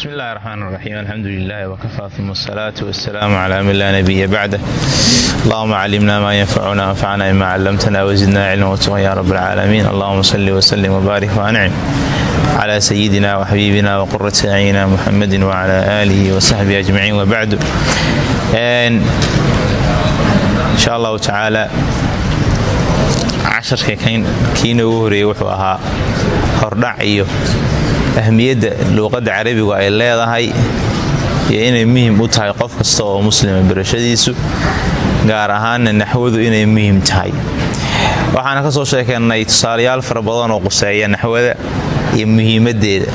bismi illahi raxmaan raxiim alxamdu lilahi wkafaa uma asalaatu wasalaamu cla man laa nabiya bacdah allahuma calimna maa yanfacuna anfacna bima callamtana wazidna cilma watuqan ya rab alcaalamiin allahuma salli wslim wbaarik waancim cla sayidina waxabiibina wqurati acyina muxamadi wcla aalihi wasaxbihi ajmaciin wabacdu insha allahu tacaala casharka kiina ugu horeeyey wuxuu ahaa hordhac iyo ahmiyadda luuqadda carabigu ay leedahay iyo inay muhiim u tahay qof kasta oo muslima barashadiisu gaar ahaanna naxwadu inay muhiim tahay. Waxaana ka soo sheekeennay tusaalayaal fara badan oo quseeya naxwada iyo muhiimaddeeda.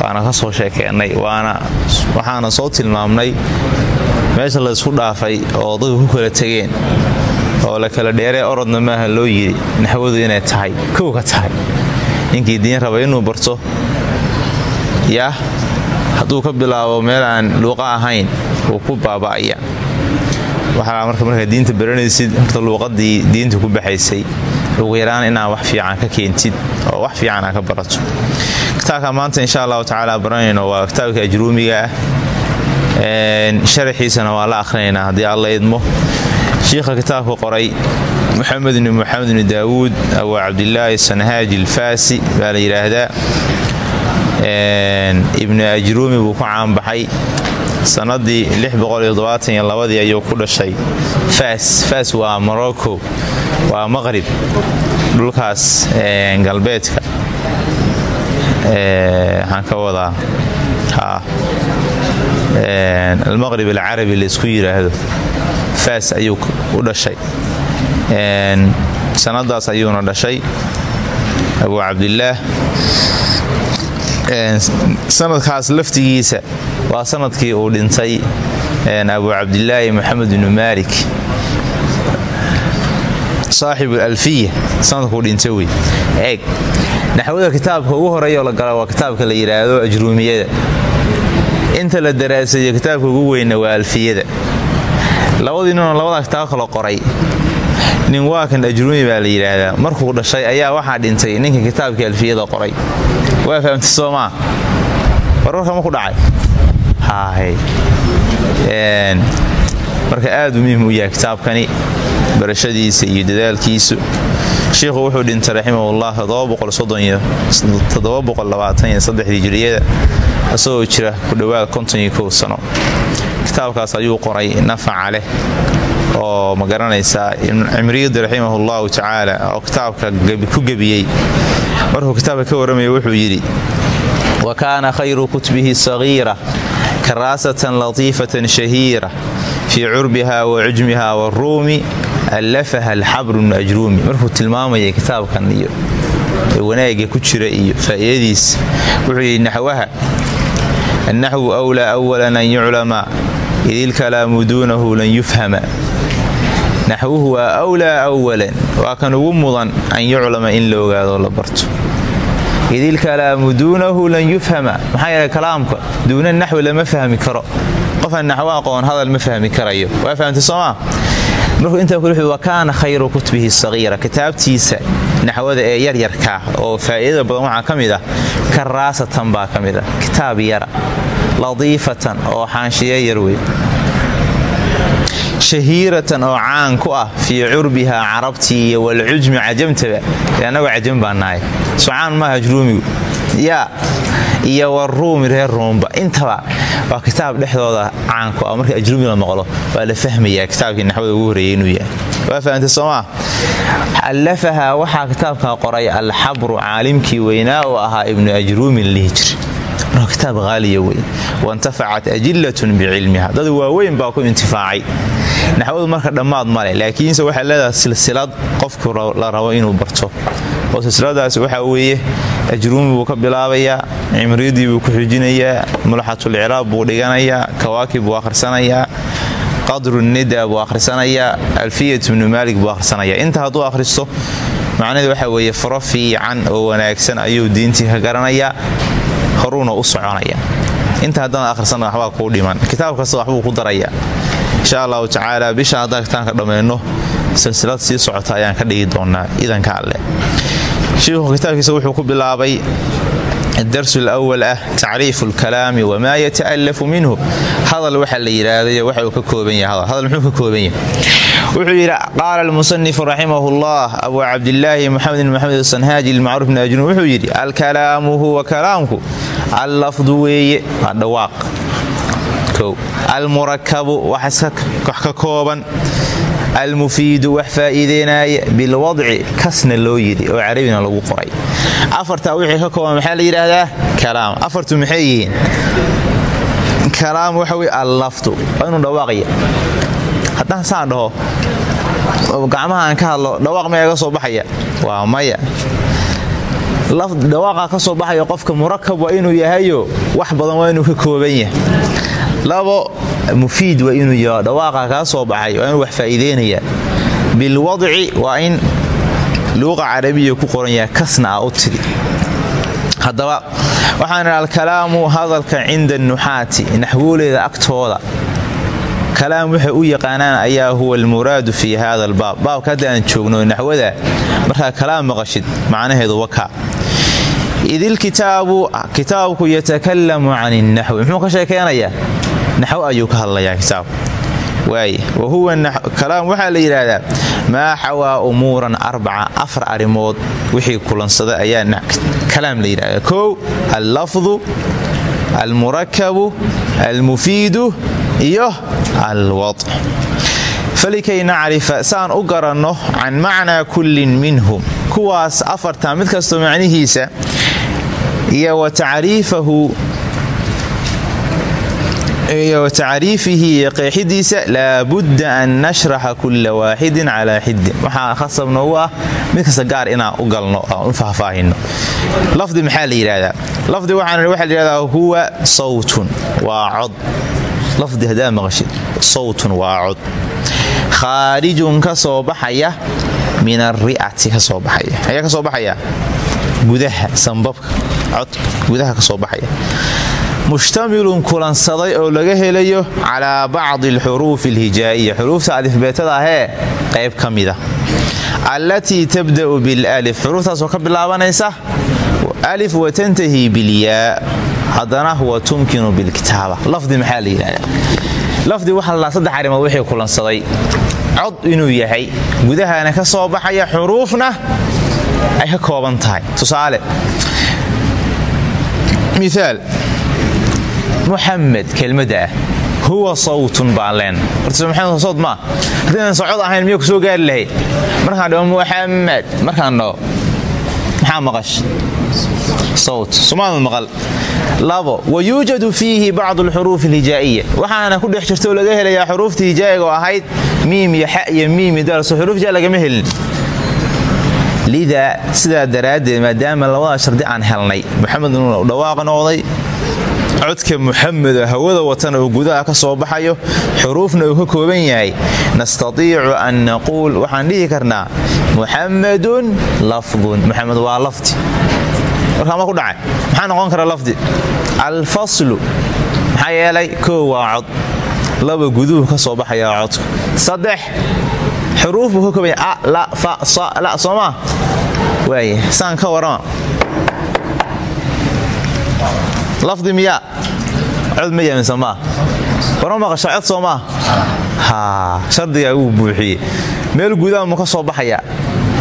Waana ka soo sheekeennay waxaana soo tilmaamnay meesha laysku dhaafay oo dadku ku kala tegeen oo la kala dheeree orodna maaha loo yidhi naxwadu inay tahay kow ka tahay ninkii diin raba inuu barto? Yah hadduu ka bilaabo meel aan luuqa ahayn wuu ku baaba'aya. Waxaa marka markaa diinta baranaysid horta luuqadii diinta ku baxaysay ugu yaraan inaa wax fiican ka keentid oo wax fiican ka barato. Kitaabka maanta insha allahu tacaala baranayno waa kitaabka ajruumiga ah. Sharaxiisana waa la akhrinaynaa haddii alla idmo. Shiikha kitaabka qoray muxamed bni moxamed bni daawuud abu cabdilaahi sanhaaji ilfaasi baa la yidhaahdaa ibnu ajruumi buu ku caanbaxay. Sannadii ii ayuu ku dhashay. Faas faas waa morocco waa maqrib dhulkaas galbeedka. Waxaan ka wadaa almaqrib alcarabi laysku yidhaahdo faas ayuu u dhashay sanadaas ayuuna dhashay. Abu cabdilaah sanadkaas laftigiisa waa sannadkii uu dhintay. Abu cabdilaahi moxamed bnu maalik. Saaxibu alfiya sanadkuu dhintay wey. Eeg naxwada kitaabka ugu horeeyoo la gala waa kitaabka la yidhaahdo ajruumiyada inta la daraasayo kitaabka ugu weyna waa alfiyada. Labadii ninoo labadaa kitaab kala qoray nin waa kan ajruumi baa la yidhaahdaa. Markuu dhashay ayaa waxaa dhintay ninka kitaabkii alfiyada qoray. Waa fahamtay soomaa warwarka ma ku dhacay? Marka aad u u yahay kitaabkani barashadiisa iyo dadaalkiisu. Shiikhu wuxuu dhintay raximahullah hijriyada isagoo jira ku dhowaad sano. Kitaabkaas ayuu qoray nafaca leh oo ma garanaysaa cimriyadu raximahullahu tacaala oo kitaabka ku gebiyey. Markuu kitaabka ka warramaya wuxuu yidhi wa kaana khayru kutbihi sagiira karaasatan latiifatan shahiira fii curbiha wa cujmiha waruumi allafaha alxabru bnu ajruumi. Markuu tilmaamaya kitaabkan iyo wanaaga ku jira iyo faa'iidadiis wuxuu yidhi naxwaha annaxwu wlaa awalan an yuclama idilkalaamu duunahu lan yufhama naxwuhu waa wlaa awalan waa kan ugu mudan an yuclama in la ogaado la barto idilkalaamu duunahu lan yufhama maxaa yeele kalaamka duuna naxwi lama fahmi karo qofaan naxwo aqoon hadal ma fahmi karayo waa fahamtay soomaa markuu intaa ku wa kaana khayru kutbihi sagiira kitaabtiisa naxwada ee yaryarkaa oo faa'iidada badan waxaa ka karaasatan baa ka mid ah kitaab oo xaanshiya yar wey shahiiratan oo caan ku ah fii curbihaa carabtii iyo walcujmi cajamtaba annagoo cajam baa nahay. Socaan maaha ajruumigu yaa iyo waruumi reer ruumba. Intaba waa kitaab dhexdooda caanku ah. Marka ajruumi la maqlo waa la fahmayaa kitaabkii naxwada ugu horeeyey inuu yahay. Waa fahamtay soomaa allafaha waxaa kitaabka qoray alxabru caalimkii weynaa oo ahaa ibnu ajruumin lihijri marka kitaab haaliya wey waintafacat ajilatun bicilmiha dad waaweyn baa ku intifaacay naxwadu marka dhammaad male laakiinse waxay leedahay silsilad qofku la rabo inuu barto. Oo silsiladaas waxaa weeye ajruumi buu ka bilaabayaa cimriyadii buu ku xujinayaa mulaxatulicraab buu dhiganayaa kawaakib buu akhrisanayaa qadru nida buu akhrisanayaa alfiyat bnu maalik buu akhrisanayaa inta hadduu akhristo macnaheed waxa weeye faro fiican oo wanaagsan ayuu diintii ka garanayaa horuuna u soconaya. Inta haddana akhrisana waxbaa kuu dhiman. Kitaab kasta waxbuu ku darayaa insha allahu tacaala bisha haddaan kitaanka dhammayno silsilad sii socota ayaan ka dhigi doonaa idanka alleh shiikhu kitaabkiisa wuxuu ku bilaabay darsu lwal ah tacriifu lkalaami wamaa yata'alafu minhu. Hadal waxa la yidhaahday waxa uu ka kooban yahay hadal muxuu ka kooban yahay? Wuxuu yidhi qaala almusanifu raximah llah abu cabdilaahi moxamed bn maxamed sanhaaji ilmacruuf bn ajnuun wuxuu yidhi alkalaamu huwa kalaamku allafdu weeye waa dhawaaq almurakabu wax ka kooban. Almufiidu wax faa'iideynaya bilwadci kasna loo yidhi oo carabina lagu qoray. Afartaa wixii ka kooban maxaa la yidhaahdaa? Kalaam. Afartu maxay yihiin? Kalaam waxa wey aan ka hadlo dhawaaq maya ga soo baxaya? Waa maya. Dhawaaqa ka soo baxaya qofka murakab waa inuu yahayo wax badan waa inuu ka kooban yahay labo mufiid waa inuu yaho dhawaaqa kaa soo baxay waa inuu wax faa'iideynaya. Bilwadci waa in luuqa carabiya ku qoran yahay kasna u tiri. Haddaba waxaan idha alkalaamu hadalka cinda nuxaati naxwooleeda agtooda. Kalaam waxay u yaqaanaan ayaa huwa almuraadu fii hada albaab. Baabka hadda aan joogno naxwada markaa kalaam maqashid macnaheedu wakaa idilkitaabu kitaabku yatakalamu can innaxwi muxuu ka sheekeynayaa naxwo ayuu ka hadlayaa kitaabku waay wa huwa kalaam waxaa la yidhaahdaa maa xawaa umuuran arbaca afar arrimood wixii kulansada ayaa kalaam la yidhahdaa kow allafdu almurakabu almufiidu iyo alwad falikay nacrifa saan u garanno can kullin minhum. Kuwaas afarta mid kastoo macnihiisa iyo wa tacriifahu iyo tacriifihi iyo qeexidiisa laabudda an nashraxa kulla waaxidin calaa xidin waxaa khasab noogu ah mid kasta gaar inaan u galno aan u faahfaahino. Lafdi maxaa la yidhahdaa lafdi waxaan waxa la yidhahdaa huwa sawtun waa cod. Lafdi haddaa maqashid sawtun waa cod. Khaarijun ka baxaya min alri'ati ka soo baxaya. Gudaha sambabka cod gudaha ka mushtamilun kulansaday oo laga helayo calaa bacdi alxuruufi alhijaa'iya xuruufta alifbeetada ahee qayb ka mida allatii tabda'u bilalif. Xuruuftaasoo ka bilaabanaysa alif wa tantahi bilyaa haddana wa tumkinu bilkitaaba. Lafdi maxaa la yidhahdaa? Lafdi waxaa lalaa saddex arrimood wixii kulansaday. Cod inuu yahay gudahana ka soo baxaya xuruufna ay ka kooban tusaale miaal muxamed kelmadda ah huwa sawtun baan leen. Horta maxamed sawt maa haddaynan socod ahayn miya ku soo gaari lahayd markaan dhaho muxamed markaan dhaho maxaa maqash? Sawt. Somaamad maqal. Labo wayuujadu fiihi bacdu alxuruufi alhijaa'iya waxaana ku dhex jirta oo laga helayaa xuruufta hijaa'iga oo ahayd miim iyo xa iyo miim iyo daalso xuruuf hijaa lagama helin. Lidaa sidaa daraaddeed maadaama labada shardi aan helnay moxamed inuu dhawaaq noqday codka muxameda hawada watana uu gudaha ka soo baxayo xuruufna uu ka kooban yahay. Nastatiicu an naquul waxaan dhihi karnaa muxamadun lafdun. Muxamed waa lafdi. Warkaa ma ku dhacay? Maxaa noqon kara lafdi? Alfaslu maxaa yeelay koo laba guduhu ka soo baxaya codku. Saddex xuruuf ka kooban a la fa sa la soomaa waaya saan ka warama lafdi miyaa cod ma yaminsan maa warma maqasha cod soo maa haa shardigaa meel gudaha mu ka soo baxaya?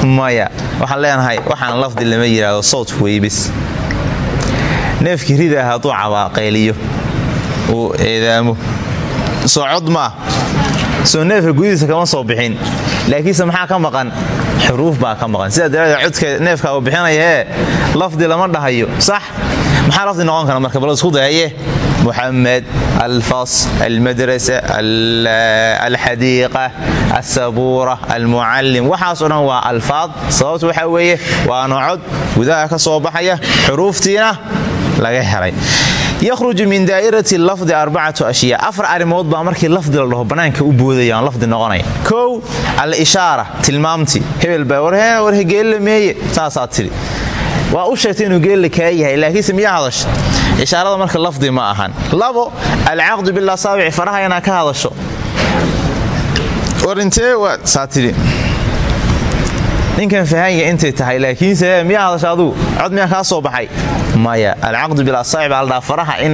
Maya waxaan leenahay waxaan lafdi lama yidhaahdo sawtku weybis. Neefkii ridaa hadduu cabaaqayliyo uu eedaamo. Soo cod maa soo neefka gudihiisa kama soo bixin. Laakiinse maxaa ka maqan? Xuruuf baa ka maqan. Sidaa daraadeed codka neefka uu bixinaya lafdi lama dhahayo. Sax maxaa lafdi noqon kara marka bal isku dayaye muxamed alfas almadrasa alxadiiqa alsabuura almucallim waxaasoo dhan waa alfaad. Sababtu waxaa weeye waana cod gudaha ka soo baxaya. Xuruuftiina laga helay. Yakhruju min daa'irati lafdi arbacatu ashyaa. Afar arrimood baa markii lafdi la dhaho bannaanka u boodaya aan lafdi noqonaya. Kow al-ishaara tilmaamtii hebel baa warhe geella meeye. Saasaa tidhi waa u sheegtay inuu geella kaa yahay laakiinse miyaa hadasha ishaarada marka lafdi ma ahan. Labo alcaqdu bilasaabici faraha inaad ka hadasho. War intee waa saa tidhi. Ninkan fahanya intay tahay laakiinse miyaa hadasha adugu cod miyaa kaa soo baxay? Maya alcaqdu bilasaaci baa ladhaa faraha in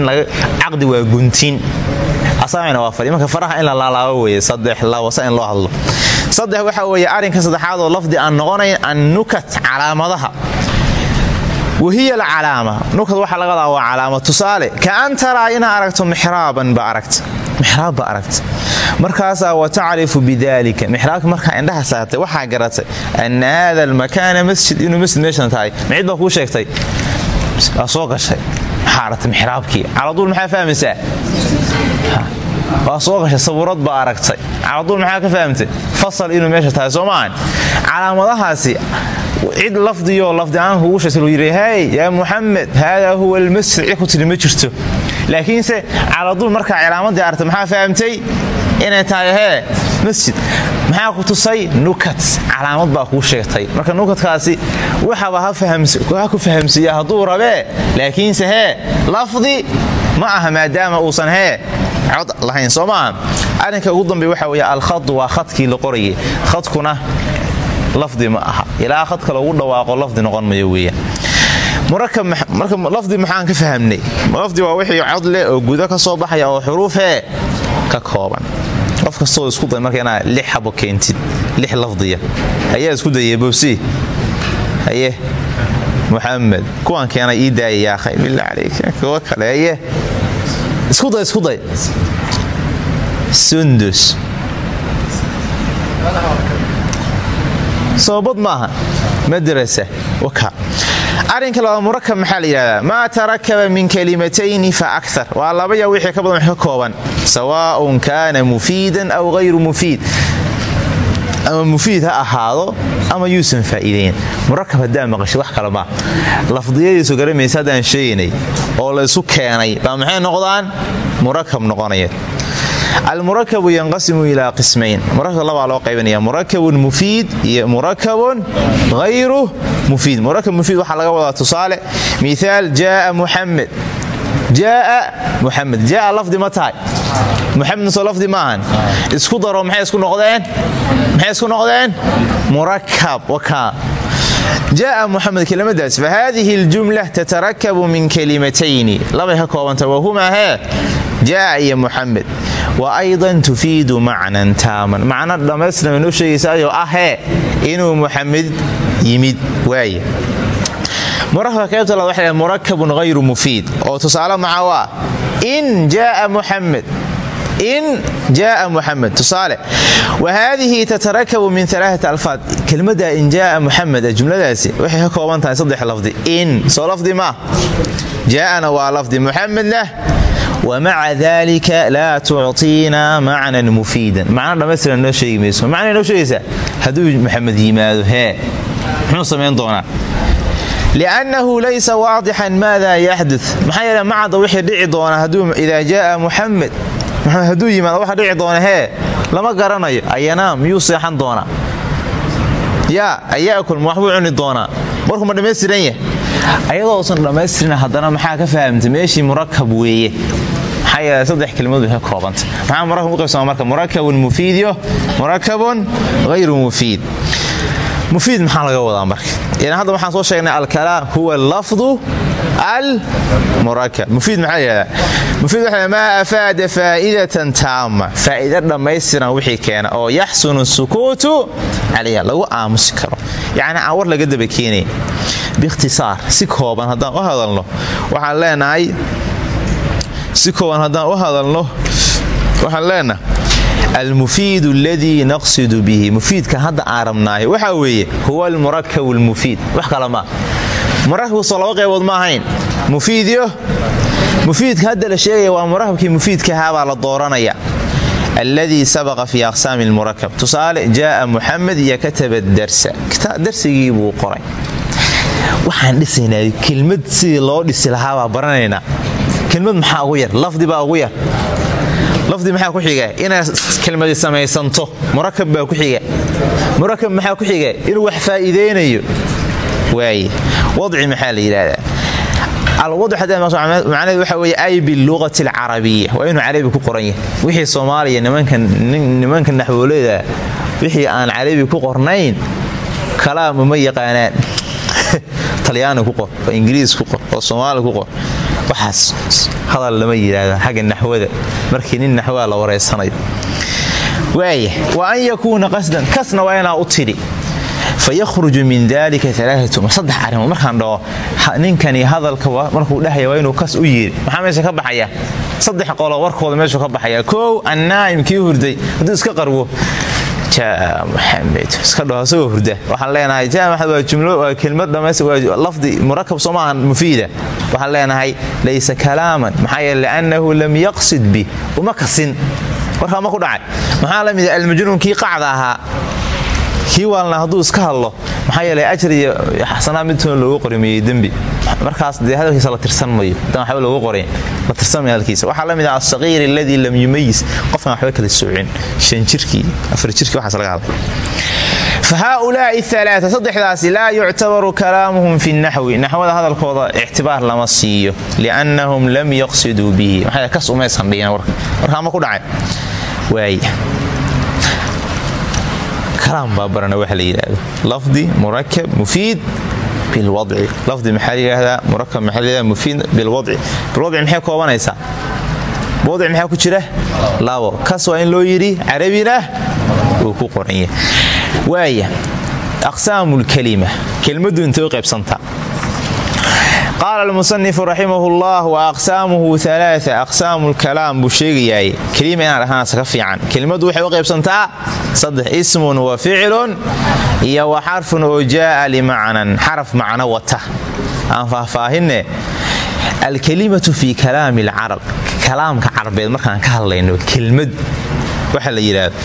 caqdi waa guntin. Asaacina waa fadhi. Marka faraha in la laalaabo weeye saddex labo sa in loo hadlo. Saddex waxa weeye arrinka saddexaad oo lafdi aan noqonayn annukat calaamadaha wahiya alcalaama nukad waxaa laga wadaa waa calaama tusaale ka an taraa inaa aragto mixraaban ba aragta mixraab ba aragta markaasaa wa tacrifu bidalika mixraabka markaa indhaha saartay waxaa garatay ana hada almakaana masjid inuu masjid meeshan tahay micid baa kuu sheegtay waa gashay maxaa aragtay mixraabkii maxaa fahmaysaa waa soo gashay sabuurad baa aragtay caladuul maxaa ka fahamtay fasal inuu meesha tahay soo calaamadahaasi cid lafdiyo lafdiaan kugu luu yidhi hey yaa muxamed haadaa huwa almasjid cid ku tidhi ma jirto laakiinse caladuul markaa calaamadii aragtay maxaa fahamtay inay tahay hee masjid maxaa ku tusay nukat calaamad baa kuu sheegtay marka nukadkaasi waxaba ha ku fahamsiiya hadduu rabee laakiinse hee lafdi ma aha maadaama uusan hee cod lahayn soo maaha arrinka ugu dambey waxa weye alkhadu waa khadkii la qorayay khadkuna lafdi ma aha. Ilaa khadka lagu dhawaaqo lafdi noqon mayo weeyaan marka lafdi maxaan ka fahamnay? Lafdi waa wixii cod leh oo gudo ka soo baxaya oo xuruufee ka kooban. Qof kastoo isku day marka inaad lix xabo keentid lix lafdiya. Ayaa isku dayay bowsi haye muxamed kuwaan keena ii daaya yaakhay billah calayk kuwa kale haye isku day isku day. Sundus soobad maaha. Madrasa waka. Arrinka labaad murakab maxaa la yidhahdaa? Tarakaba min kalimatayni fa akar waa laba yaa wixii ka badan wax kooban. Sawaaun kaana mufiidan aw hayru mufiid. Ama mufiid ha ahaado ama yuusan faa'iidayn. Murakab haddaa maqashay wax kale maa lafdiyadiisu garamaysa haddaan sheegaynay oo laysu keenay baa maxay noqdaan? Murakab noqonaya almurakabu yanqasimu ilaa qismayn. Murakab labaa loo qaybanaya murakabun mufiid iyo murakabun hayru mufiid. Murakab mufiid waxaa laga wadaa tusaale. Miaal jaaa muxamed jaaa muxamed jaaa lafdi ma tahay. Muxamedn soo lafdi maahan isku daro maxay isku noqdeen? Maxay isku noqdeen? Murakab wakaa jaaa muxamed kelimadaas fa haadihi اljumla tatarakabu min kalimatayni. Labay ka koobanta wahumaa hee jaaa iyo muxamed wa aydan tufiidu macnan taaman. Macno dhammaystirma inoo sheegaysaayoo ah hee inuu muxamed yimid waaya waxa murakabun hayru mufiid. Oo tusaale maca waa in jaaa muxamed in jaaa muxamed tusaale wa haadihi tatarakabu min alaaat alfaad. Kelmadda in jaaa muxamed jumladaasi waxay ka kooban saddex lafdi. In soo lafdi maa jaa'ana waa lafdi muxamedna wmaca dalika laa tucطiina macnan mufiidan macno dhammaystiran noo sheegi mayso macnay noo sheegaysaa hadduu maxamed yimaado hee muxuu samayn doonaa liannahu laysa waadixan maada yaxdu maxaa yeele macadda wixii dhici doona idaa jaaa muxamed hadduu yimaado waxa dhici doona hee lama garanayo ayanaam miyuu seexan doonaa yaa ayaakul ma waxbuu cuni doonaa warku ma dhammaystiran yah ayadoosan dhammaystirin haddana maxaa ka fahamtay meeshii murakab weeye maxaa yeele saddex bay ka koobanta maxaa murakab u qaybsama marka? Murakabun mufiidyo murakabun hayru mufiid. Mufiid maxaa laga wadaa marka? Ilan hadda waxaan soo sheegnay alkalaam huwa lafdu almurakab mufiid maxaa yidhahdaa mufiid waxa maa afaada faa'idatan taama faa'iida dhammaystiran wixii keena oo yaxsunu sukuutu calayha lagu aamusi karo. Yacni laga daba keenayn biikhtisaar si kooban haddaan u hadalno waxaan leenahay si kooban haddaan u hadalno waxaan leenahay almufiid aladii naqsidu bihi. Mufiidka hadda aan rabnaahay waxaa weeye huwa almurakab almufiid. Wax kale maa murakabku soo laba qaybood ma ahayn. Mufiidyo mufiidka hadda la sheegaya waa murakabkii mufiidkahaabaa la dooranaya. Alladii sabaqa fii aqsaami lmurakab tusaale jaaa muxamed iyo kataba darsa darsigii buu qoray. Waxaan dhisaynaa kelmad sidii loo dhisi lahaabaa baranaynaa kelmad maxaa ugu yar? Lafdi baa ugu yar. Lafdi maxaa ku xiga? Inaad kelmadi samaysanto. Murakab baa ku xiga. Murakab maxaa ku xiga? Inuu wax faa'iideynayo. Waaye wadci maxaa la yidhaahdaa? Alwadmacnaheed waxa weye ay biluqati alcarabiya waa inuu carabi ku qoran wixii soomaaliya nimanka naxwooleda wixii aan carabi ku qornayn kalaam uma yaqaanaan. Talyaani ku qor ingiriis ku qor oo soomaali ku qor waxaas. Hadal lama yidhaahda xagga naxwada. Markii nin naxwaa la wareysanayo waaya wa an yakuuna qasdan. Kasna waa inaa u tidhi. Min dalika alaaatuma saddex arrimood. Markaan dhaho ninkani hadalka markuu dhahaya waa inuu kas u yeeri maxaa meesha ka baxaya? Saddex qolo warkooda meeshuu ka baxaya. Kow annaa'im kii hurday. Hadduu iska qarwo jaa iska dhaho hurda. Waxaan leenahay jaa waa jumlo waa kelmad dhamays waa lafdi murakab soo maahan waxaan leenahay laysa kalaaman. Maxaa yeele lam yaqsid bi. Uma kasin warkaa ma ku dhacay. Maxaa la mida almajnuun kii qacda ahaa? Kii iska hadlo. Maxaa yeelay ajr iyo xasanaa midtoona loogu qorimeeyey dembi markaas dee hadalkiisa la tirsan mayo haddaan waxba loogu qorayn la tirsan mayo hadalkiisa la mid ah asaqiir alladii lam yumayis qofkan waxba kala soocin shan jirkii afar jirkii waxaas laga hadlay. Fahaaulaai alaaa saddexdaasi laa yuctabaru kalaamuhum fi naxwi naxwada hadalkooda ictibaar lama siiyo. Liannahum lam yaqsiduu bihi. Maxaa kas umaysan dhigin warka? Warkaa ma ku dhacay? Waaya kalaam baa barana la yidhaahdo lafdi murakab mufiid bilwadci lafdi maxaa la yidhaahdaa murakab maxaa la yidhahdaa mufiid bilwadci bilwadci maxay koobanaysaa wadci maxaa ku jira labo kas waa in loo yidhi carabina uu ku qoran yahay waaya aqsaamu lkalima kelmaddu intay u qaybsantaa qaala almusanifu raximah llah wa aqsaamuhu alaaa aqsaamu lkalaam buu sheegayaay kelima inaan dhahnaasa ka fiican kelimadu waxay u qaybsantaa saddex ismun wa ficilun iyo wa xarfun oo jaaa limacnan xaraf macno wata aan faahfaahinne alkalimatu fi kalaami alcarab kalaamka carbeed markaan ka hadlayno kelmad waxa la yidhaahdo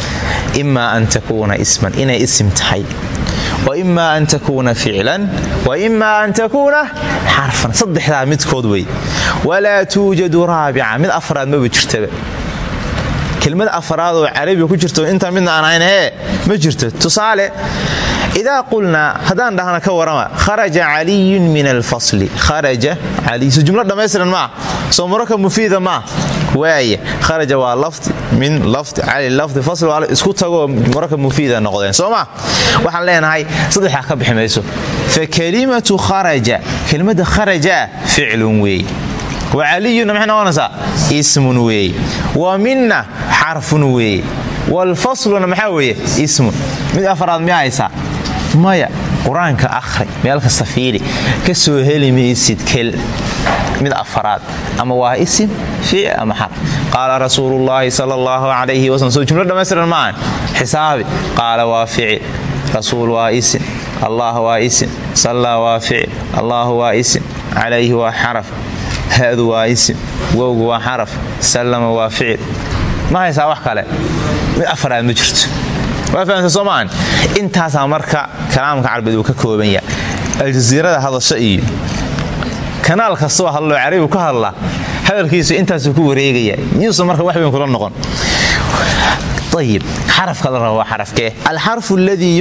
imaa an takuuna isman inay isim tahay wa imaa an takuuna ficlan wa imaa an takuuna xarfan saddexdaa midkood wey. Walaa tuujadu raabica mid afraad maba jirtaba kelmad afraad oo carabiga ku jirto intaa midna aan ahayn hee ma jirto. Tusaale idaa qulnaa haddaan dhahna ka warama kharaja caliyun min alfasli kharaja caliy jumlo dhammaystiran maa soo murakab mufiida maa waaya kharaja waa lafdi min lafdi cali lafdi fasl waa isku tagoo murakab mufiida noqdeen soo maa waxaan leenahay saddexaa ka bixi mayso fa kalimatu kharaja kelimada kharaja ficlun weey wa caliyuna maxay noqonaysaa ismun weeye wa minna xarfun weeye walfasluna maxaa weeye ismun mid afraad miyaa haysaa maya qur'aanka akhri meel kasta fiili ka soo heli maysid kel mid afaraad ama waa isim fiic ama xarf qaala rasuulullaahi sala allahu calayhi wasalm soo jumlo dhammaystiran maahan xisaabi qaala waa ficil rasuul waa isim allah waa isim sallaa waa ficil allahu waa isim calayhi waa xaraf hadu waa isim wowgu waa xaraf sallama waa ficil ma haysaa wax kale? Mid afaraad ma jirto waa fahamta soo maahan intaasaa marka kalaamka carbeed uu ka kooban yahay. Aljaziirada hadasho iyo kanaal kastoo hadloo carabigu ka hadla hadalkiisu intaasuu ku wareegaya yuusan marka wax weyn kula noqon. Ayib xarafka la raba waa xarafkee alxarfu aladii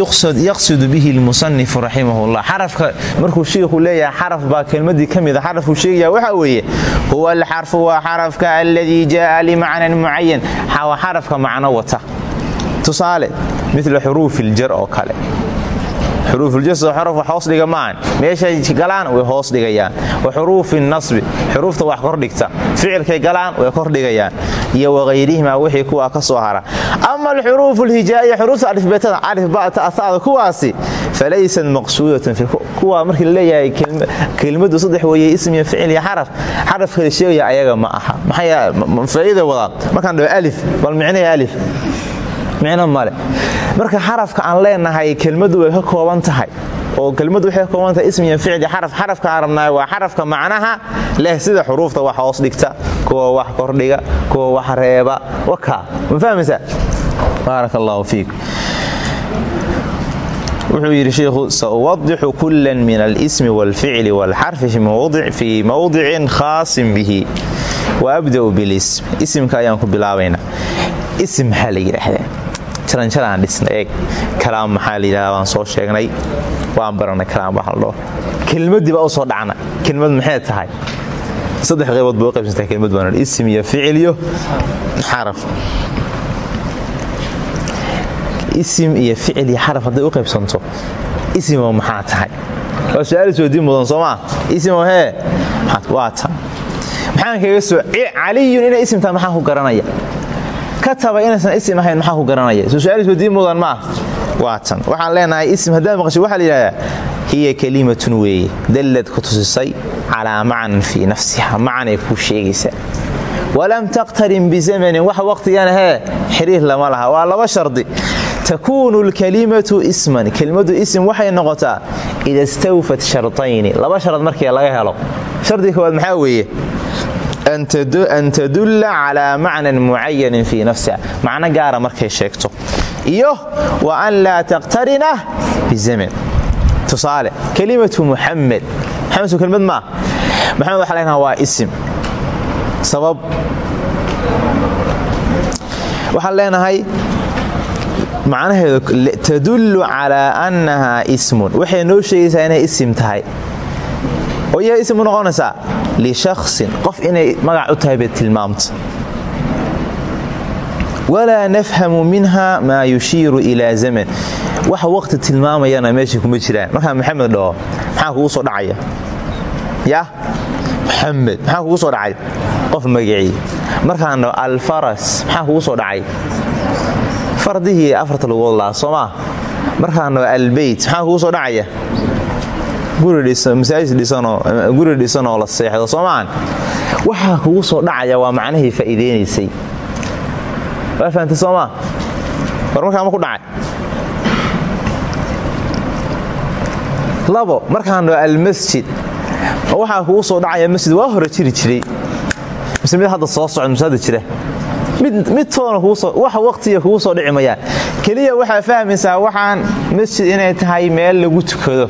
yaqsidu bihi lmusanifu raximah llah xarafka markuu shiikhu leeyahay xaraf baa kelmadii ka mida xarafkuu sheegaya waxa weeye huwa alxarfu waa xarafka aladii jaaa limacnan mucayan waa xarafka macno wata. Tusaale mila xuruufi iljar oo kale. Xuruufuljas xaraf wax hoos dhiga maahan. Meeshay galaan way hoos dhigayaan. Wa xuruufi nasbi. Xuruufta wax kordhigta ficilkay galaan way kordhigayaan iyo wakayrihima wixii kuwaa ka soo hara. Ama alxuruufu lhijaa'iya xuruufta alifbeetada alifba'taasada kuwaasi falaysat maqsuudatan kuwa markii la leeyahay kelmadu saddex weeye ism iyo ficil iyo xaraf. Xarafkala sheegaya ayaga ma aha. Maxaa faa'iida wadaan markaan dhaho alif bal micnaya alif micno male. Marka xarafka aan leenahay kelmadu way ka kooban tahay. Oo kelmadu waxay ka kooban tahay ism iyo ficil xaraf xarafka aan waa xarafka macnaha leh sida xuruufta wax hoos dhigta kuwa wax kordhiga kuwa wax reeba. Waka. Ma fahmaysaa? Baarak allahu fiik. Wuxuu yidhi shiikhu sauwadixu kula min alsmi wاlficli wاlxarfi fii mowdicin khaasin bihi. Waabda'u bilism. Isimka ayaan ku bilaabaynaa isim maxaa la jaranjaraan dhisna eeg kalaam maxaa la yidhahdaa waan soo sheegnay. Waan baranay kalaam waxa la dhaho kelmadii baa u soo dhacna. Kelmad maxay tahay? Saddex qaybood bay u qaybsantaa kelmad baan isim iyo ficil iyo xaraf. Isim iyo ficil iyo xaraf hadday u qaybsanto isimo maxaa tahay? Waa su'aal soodii mudan soomaa isimo hee? Waa ta. Maxaan kaga soo caliyun inay isim tahay maxaan ku garanaya kataba inaysan isim ahayn maxaan ku garanaya? Soo su'aal soodii mudan maa waa waxaan leenahay isim haddaad maqashay waxaa la yidhahdaa hiya kalimatun weeye dallad ku tusisay calaa macnan fii nafsiha macnay kuu sheegaysaa walam taqtarin bizamanin. Wax waqtigan hee xiriir lama laha. Waa laba shardi. Takuunu lkalimatu isman. Kelimadu ism waxay noqotaa ida stawfat laba shard markii laga helo. Shardiga koowaad maxaa weeye an tadulla calaa macnan mucayanin fii nafsiha macno gaara markay sheegto iyo wa an laa taqtarina bizaman tusaale kelimatu muxamed muxamed soo kelimad maa maxamed waxa leenaha waa isim sabab waxaan leenahay macnaheedu tadullu calaa annahaa ismun waxay noo sheegaysaa inay isim tahay oo iyaha ism u lishaksin qof inay magac u tahay bay tilmaamta walaa nafhamu minha maa yushiiru ilaa zaman waxa waqti tilmaamayana meesha kuma jiraan markaan maxamed dhaho maxaa kugu soo dhacaya yah muxamed maxaa kugu soo dhacay qof magacii markaan dhaho alfaras maxaa kugu soo dhacay fardihii afarta lugood lahaa soo maa markaan dhaho albeyt maxaa kugu soo dhacaya guri dhisanoo la seexdo soo maan waxaa kugu soo dhacaya waa macnahii faa'iideynaysay waa fahamtay soo maa war markaa ma ku dhacay? Labo markaan dhaho almasjid. Waxaa kugu soo dhacaya masjid waa hore jiri jiray. Mise mid hadda soo socda mise hadda jira. Mid toona wax waqtiga kugu soo dhici mayaan. Keliya waxaa fahmaysaa waxaan masjid inay tahay meel lagu tukado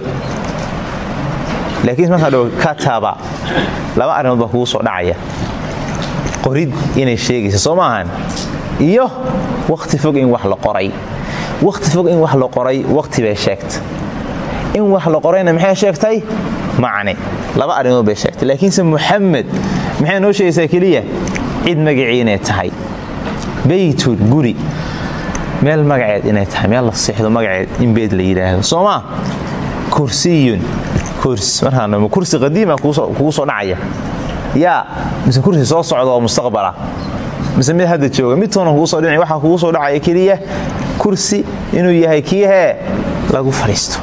laakiin markaa dhow kataba laba arrimood baa kugu soo dhacaya. Qorid inay sheegaysa soo iyo wakhti fog in wax la qoray. Wakhti fog in wax la qoray wakhti bay sheegta in wax la qorayna maxay sheegtay? Macne. Laba arrimood bay sheegtay. Laakiinse muxamed maxay noo sheegaysaa keliya? Cid magacii inay tahay. Beytun guri. Meel magaceed inay tahay. Meel la seexdo magaceed in beed la yidhaahdo soo kursiyun kursi. Qadiima kugu soo dhacaya. Yaa mise kursi soo socda oo mustaqbala mise mid hadda jooga mid toona kugu soo dhici waxaa kugu soo dhacaya keliya. Kursi inuu yahay kii lagu fadhiisto.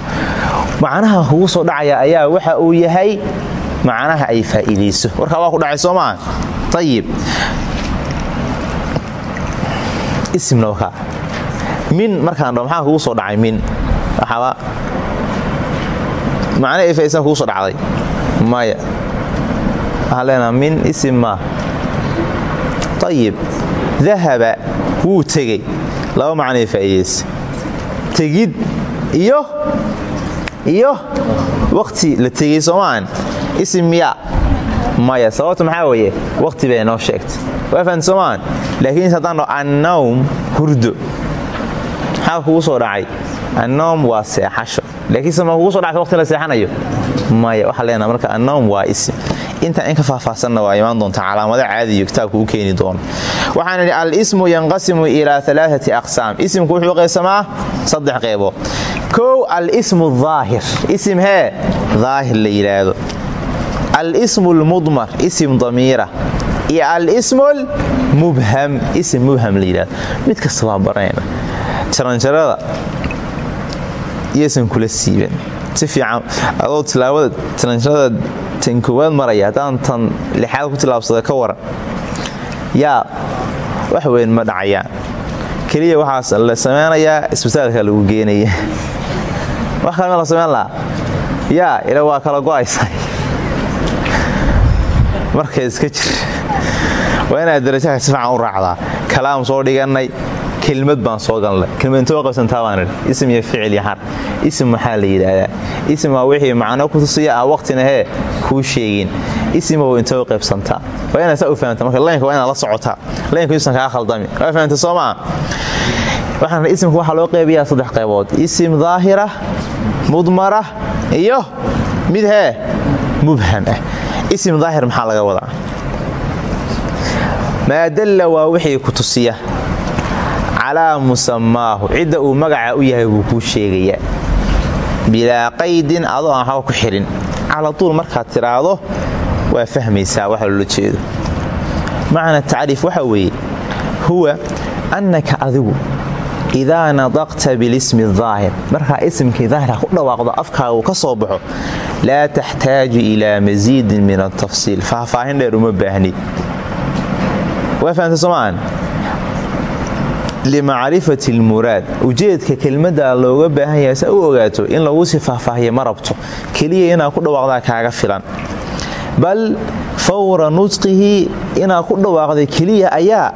Macnaha kugu soo dhacaya ayaa waxa uu yahay macnaha ay faa'iidayso. Warkaa waa ku dhacay soo maa ayib isimna min markaan dho maxaa kugu soo dhacay min? Waxaaba macna ay faaisan kugu soo dhacday? Maya. Waxaan min isim maa ayib dahaba wuu tegey. Laba macnay faa'iidaysa tegid iyo iyo wakhti la tegey soomaan isim miya maya sababta maxaa weeye? Wakhti bay noo sheegtay. Waa soomaan laakiin haddaan annawm hurdo maxaa kugu soo dhacay? Annawm waa seexasho. Laakiinse ma kugu so dhacta waqti la seexanayo? Maya waxaa leenaha marka annawm waa isim intaan in ka faahfaahsanna waa imaan doonta calaamado caadiyo kitaabku u keeni doono waxaan idhi al-ismu yanqasimu ilaa alaaati aqsaam. Isimku wuxuu qaysamaa saddex qeybood kow al-ismu daahir isim hee daahir la yidhaahdo al-ismu lmudmar isim damiira. Iyo al-ismu lmubham isim mubham la yidhahdo mid kasta waa baranayna jaranjarada iyaysan kula siiban si fiican adoo tilaabada jaranjarada tan koowaad maraya haddaan tan lixaad ku tilaabsada ka waran yaa wax weyn ma dhacayaan. Keliya waxaas la samaynayaa isbitaalka lagu geenaya. Wax kale ma la samayn lahaa. Yaa ila waa kala go'aysa marka iska jir. Waa inaad darajaha si fiican u raacdaa. Kalaam soo dhigannay kelmad baan soo galnay kelmadintoo qabsantaa baan idhi ism iyo ficil iyo xar maxaa la yidhaahdaa ism waa wixii macno ku tusiya ah waqtina hee kuu sheegin ismow intoo qaybsantaa waa inaad saa u fahamta marka laynka waa inaad la socotaa laynka yuusan kaa khaldami waa fahamta soo waxaan ismka waxaa loo qaybiyaa saddex qaybood isim daahira mudmara iyo mid hee mubham ah isim daahir maxaa laga wadaa maa dalla waa wixii ku tusiya calaa musamaahu. Cidda uu magaca u yahay buu kuu sheegayaa. Bilaa qaydin adoo aan waxba ku xihin cala tuul markaad tidhaahdo waa fahmaysaa waxa loola jeedo. Macna tacriif waxa weeye huwa annaka adigu idaa nadaqta bilismi daahir markaa isimkii daahirka ku dhawaaqdo afkaaga uu ka soo baxo laa taxtaaju ilaa masiidin min altafsiil faahfaahin dheer uma baahnid waa fahamta somaan limacrifati almuraad ujeedka kelmadda looga baahan yahay u ogaato in lagu sii faahfaahiya ma rabto. Ku dhawaaqdaa kaaga filan. Bal fawra nudqihi inaad ku dhawaaqday keliya ayaa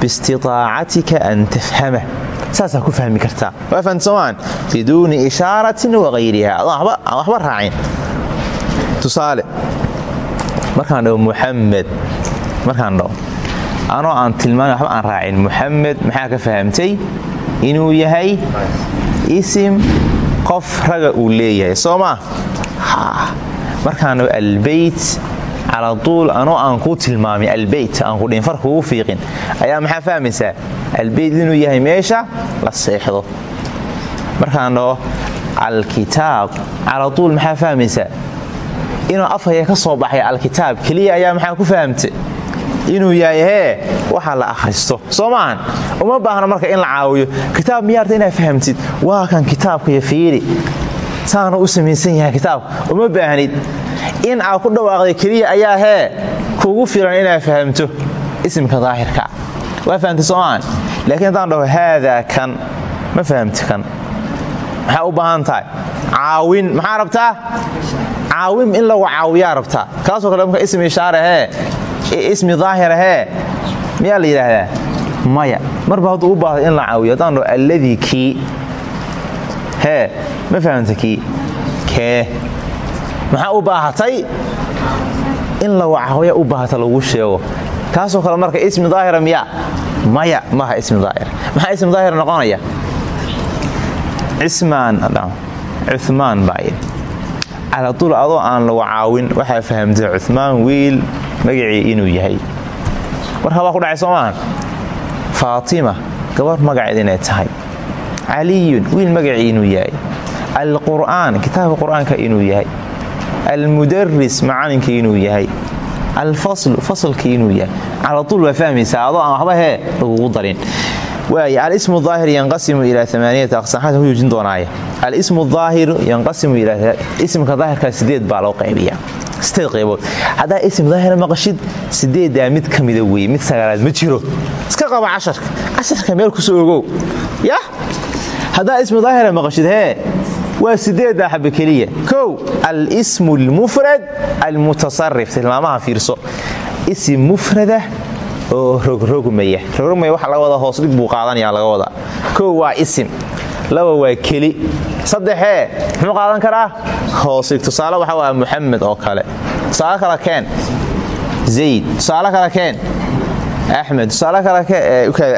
biistitaacatika an tafhama. Saasaa ku fahmi kartaa. Waa fahamta somaan biduuni ishaaratin wagayriha adoon waxba raacin. Tusaale markaan dhaho muxamed markaan dhaho anoo aan tilmaami waxba aan raacin. Muxamed maxaa ka fahamtay? Inuu yahay isim qof raga uu leeyahay. Soo maa markaan dhaho albeyt cala tuul anoo aan kuu tilmaamin albeyt aan ku dhinfar kugu fiiqin. Ayaa maxaa fahmaysaa? Albeyt inuu yahay meesha la seexdo. Markaan dhaho alkitaab cala tuul maxaa fahmaysaa? Inuu afhaya ka soo baxay alkitaab keliya ayaa maxaa ku fahamta inuu yahay hee waxa la akhristo. Soo maahan uma baahno marka in la caawiyo. Kitaab miyaarta inaad fahamtid? Waa kan kitaabkaiyo fiiri. Saana u samaysan yahay kitaabka uma baahnid. In aad ku dhawaaqday keliya ayaa hee kugu filan inaad fahamto isimka daahirka. Waa fahamta soo maahan laakiin haddaan dhaho haadaa kan. Ma fahamti kan. Maxaa u baahan tahay? Caawin. Maxaa rabtaa? Caawin in lagu caawiyaa rabtaa. Kaasoo kale marka ismi ishaare hee ismi daahira hee? Miyaa la yidhaahdaa? Maya. Marba hadduu u baahdo in la caawiyo haddaan dhaho alladii kii. Ma fahamta kii? Kee. U baahatay? In lagu caawiya u baahata lagu sheego. Kaasoo kale marka ismi daahira miya maya maha ismi daahir maxaa ismi daahir noqonaya? Cismaan cumaan baa yidhi calatul adoo aan lagu caawin waxaa fahamtay cumaan wiil magacii inuu yahay. Waa ku dhacay soo maahan gabar magaceed inay tahay. Caliyun wiil magacii inuu yahay. Alqur'aan kitaabka qur'aanka inuu yahay. Almudaris macalinka inuu yahay. Alfaslu fasalka inuu yahay. Calatul waa fahmaysaa adoo aan waxba hee lagugu darin waay alismu aahir yanqasimu ilaa amaaniyati aqsam. Xasan ku joojin doonaaye alismu aahiru yanqasimu ilaa ismka daahirka sideed baa loo qaybiya sideed qaybood haddaa ism daahira maqashid sideedaa mid ka mida weye mid sagaalaad ma jiro. Iska qaba casharka. Casharka meel ku soo ogow. Yah! Haddaa ismu daahira maqashid hee waa sideeddaa xaba keliya. Kow alsmu almufrad almutasarif tilmaamaha fiirso. Isim mufradah oo rogrogmaya rogrogmaya waxa laga wadaa hoosdhig buu qaadanaya laga wadaa. Kow waa isim laba waa keli saddexee muxuu qaadan karaa? Hoosdhig tusaale waxa waa muxamed oo kale. Tusaale kale keen zayd. Tusaale kale keen axmed. Tusaale kale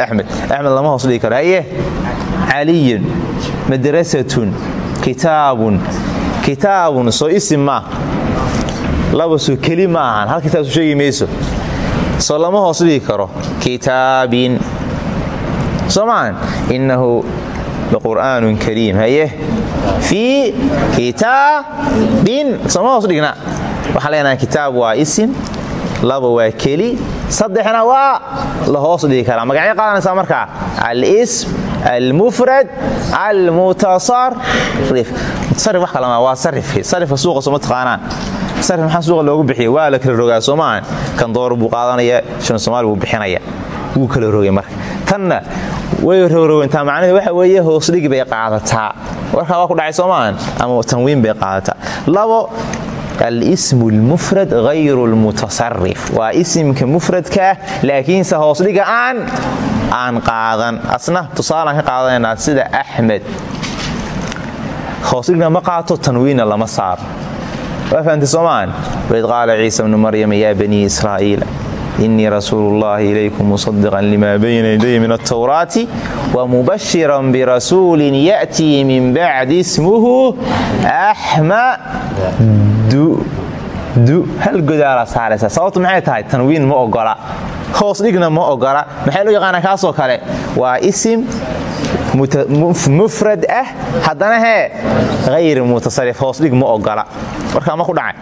axmed. Axmed lama hoos dhigi karo. Haye caliyun madrasatun kitaabun. Kitaabun soo isim maa laba soo keli ma ahan. Hal kitaab soo sheegi mayso soo hoos dhigi karo. Kitaabin. Soo innahu laqur'aanun kariim haye? Fii kitaabin. Sooma hoos dhigna. Waxaan leenahay kitaab waa isim laba waa keli saddexna waa la hoos dhigi karaa. Magacyo qaadanaysaa markaa alism almufrad almutasarif mutasarif wax kalama waa sarifki sarifka suuqa sooma taqaanaan sarif maxaa suuqa loogu bixiya waa la kala rogaa soo maahan kan door buu qaadanaya shan soomaali buu bixinaya. Wuu kala rogay marka. Tanna way rogrogeentaa macnaheed waxa weeye hoosdhigi bay qaadataa. Warkaa waa ku dhacay soo maahan ama tanwiin bay qaadataa. Labo alsmu almufrad hayru lmutasarif waa isimka mufradkaah laakiinse hoosdhiga aan aan qaadan. Asna tusaalaan ka qaadanaynaa sida axmed. Hoosdhigna ma qaato tanwiinna lama saaro waa fahamtay soomaan waid qaala ciisa bnu maryama yaa banii israa'iila inii rasuulu llahi ilaykum musadiqan lima bayna yaday min altawraati wamubashiran birasuulin ya'tii min bacdi ismuhu axmadu hal godaala saaraysa sababtu maxay tahay tanwiin ma ogola hoos dhigna ma ogola maxay loo yaqaanaa kaasoo kale? Waa isim mufrad ah haddana hee hayr mutasarif hoosdhig ma ogola. Warkaa ma ku dhacay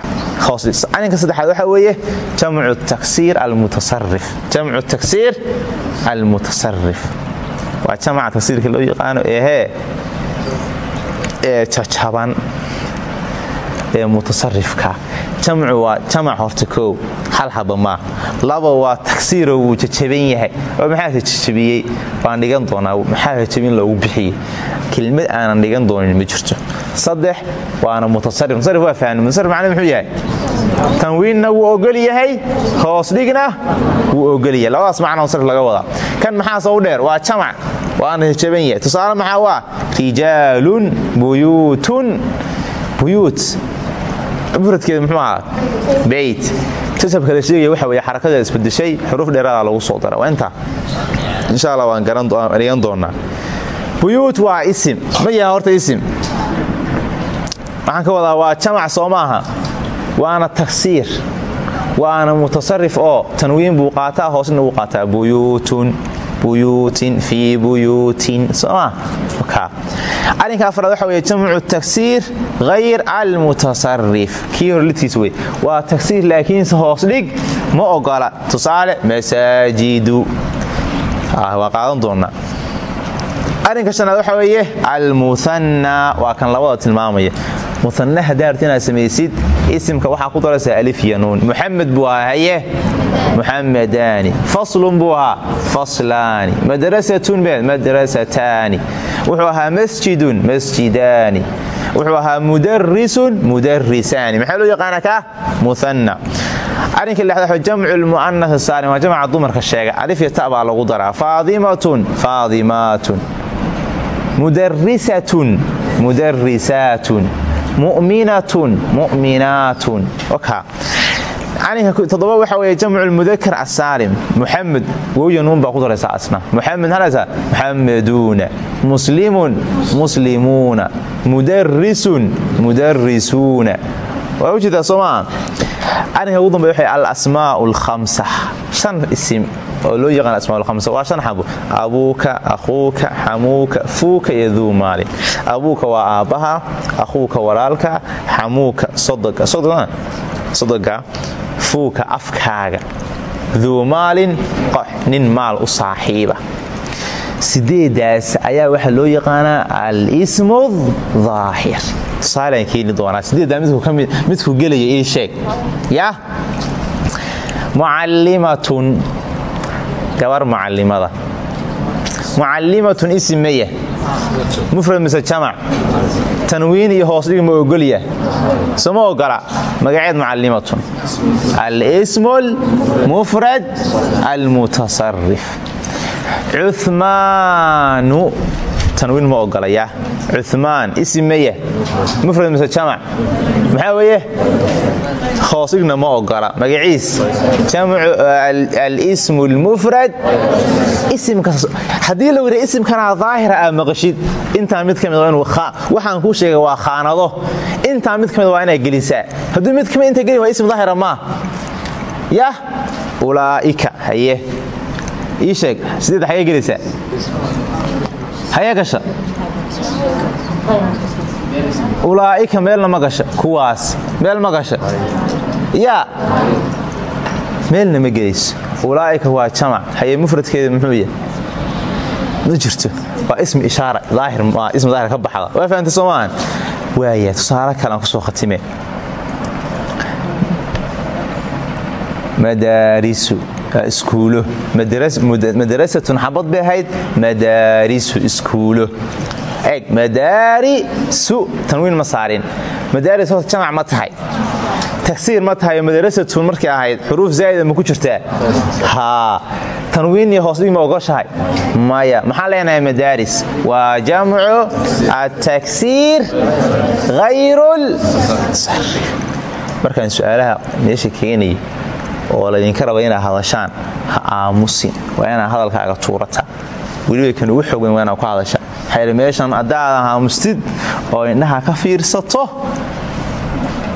hoosdhiganinka saddexaad waxaa weeye jamcu taksiir almutasarif waa jamca taksiirka loo yaqaano eehee ee jajaban ee mutasarifka. Jamcu waa jamac horta koow hal haba maa laba waa tagsiiro wuu jajaban yahay oo maxaa jajabiyey? Baan dhigan doonaa maxaa jajabin loogu bixiyey? Kelmad aanan dhigan doonin ma jirto. Saddex waana mutasarif. Mutasarif waa fahmi. Mutasarif macnuu muxuu yahay? Tanwiinna wuu ogol yahay hoos dhigna wuu ogol yahay. Labadaas macna musarif laga wadaa. Kan maxaa soo dheer waa jamac waana jajaban yahay. Tusaale maxaa waa rijaalun buyuutun. Buyuut mufradkeeda muxuu ahaa beyt. Jajabka la sheegaya waxa weye xarakadeeda isbedeshay xuruuf dheeraada lagu soo dara waa insha allah waan dhigan doonaa. Buyuut waa isim. Ma yaha horta isim? Waxaan ka wadaa waa jamac soo waana taksiir waana mutasarif oo tanwiin buu qaataa hoosna wuu qaataa. Buyuutun buyuutin fii buyuutin sooma arrinka afraad waxa weye jamcu taksiir hayr almutasarif kii hor lidkiis wey waa taksiir laakiinse hoos dhig ma ogola. Tusaale masaajidu. Waa qaadan doonaa. Arrinka shanaad waxa weeye almuhanna waa kan labada tilmaamaya muhanna haddaa arti inaad samaysid isimka waxaa ku daraysaa alif iyo nuun. Muxamed buu ahaa haye? Faslun buu ahaa faslaani. Madrasatun beed madrasataani. Wuxuu ahaa masjidun masjidaani. Wuxuu ahaa mudarisun mudarisaani maxaa loo yaqaana ka? Muhanna arrinka lixdaad jamcu lmu'anas saalim waa jamca dumarka sheega. Alif iyo ta baa lagu daraa. Faadimatun faadimaatun mudarisatun mudarisaatun mu'minatun mu'minaatun. Todoba waxa weye jamcu lmudakar asaalim muxamed wowya baa ku daraysa asna. Muxamed halasa muxamaduuna muslimun muslimuuna. Mudarisun mudarisuuna waa u jeedaa soo ugu dambey waxa alasmaau alkhamsa shan isim oo loo yaqaan asmaa lhamsa waa shan xabo abuuka akhuuka xamuuka fuuka iyo duu maalin waa aabbaha akhuuka walaalka xamuuka sodoga fuuka afkaaga. Duu maalin qox nin maal u saaxiiba. Sideedaas ayaa waxaa loo yaqaanaa alismu daahir tusaalaan keeni doonaa. Sideeddaa midku gelaya ii sheeg. Ya mucallimatun gabar mucallimada mucallimatun isim mufrad mise jamac. Tanwiin iyo hoos dhig ma ogolya soma ogola magaceed mucallimatun alismu lmufrad almutasarif cumaanu tanwiin ma ogolaya cumaan isim mufrad mise jamac. Maxaa weeye hoosdhigna ma ogola magaciis. Alismu lmufrad haddii la wira isimkanaa daahira aa maqashid intaa mid ka mid waxaan kuu sheegay waa khaanado. Intaa mid ka mid waa inaad gelisaa. Hadduu mid ka mid inta gelin waa ism daahira maa yah ulaa'ika haye. Ii sheeg sideed xagee gelaysaa hayee gasha ulaa'ika meelna ma kuwaas. Meel ma gasha. Meelna ma ulaa'ika waa jamac. Haye mufradkeeda muxuu yahay? Ma waa ismi ishaara ismi daahir ka baxda waa fahamtay soo maahan tusaale kale aan ku soo khatime. Madaarisu iskuulo. Madarasatun xabad bay ahayd. Iskuulo eg madaarisu tanwiin ma saarin. Madaaris horta jamac ma tahay. Tagsiir ma tahay madarasatun markay ahayd xuruuf zaa'ida ma ku jirtaa haa tanwiin iyo hoosdhig ma ogoshahay. Maya maxaan leenahay madaaris waa jamcu ataksiir hayrul markaan su'aalaha meesha keenaya oo laydinka raba inaad hadashaan ha aamusin. Waa inaad hadalkaaga tuurata. Weliba kan ugu xogan waa inaad ku hadasha meeshan haddaadan haamustid oo indhaha ka fiirsato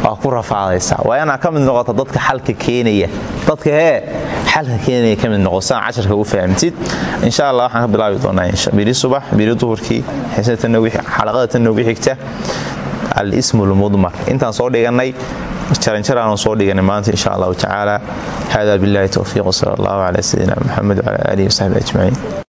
waa ku rafaadaysaa. Waa inaad ka mid noqoto dadka xalka keenaya. Dadka hee xalka keenaya ka mid noqo saan casharka u fahamtid insha allah waxaan ka bilaabi doonaa biri subax biri duhurkii xalaqada tan noogu xigta al-ismu lmudmar intaan soo dhiganay jaranjaraanu soo dhiganay maanta insha allahu tacaala hada billahi towfiiq wsala allahu cala sayidina muxamed wcala aalihi wasaxbi ajmaciin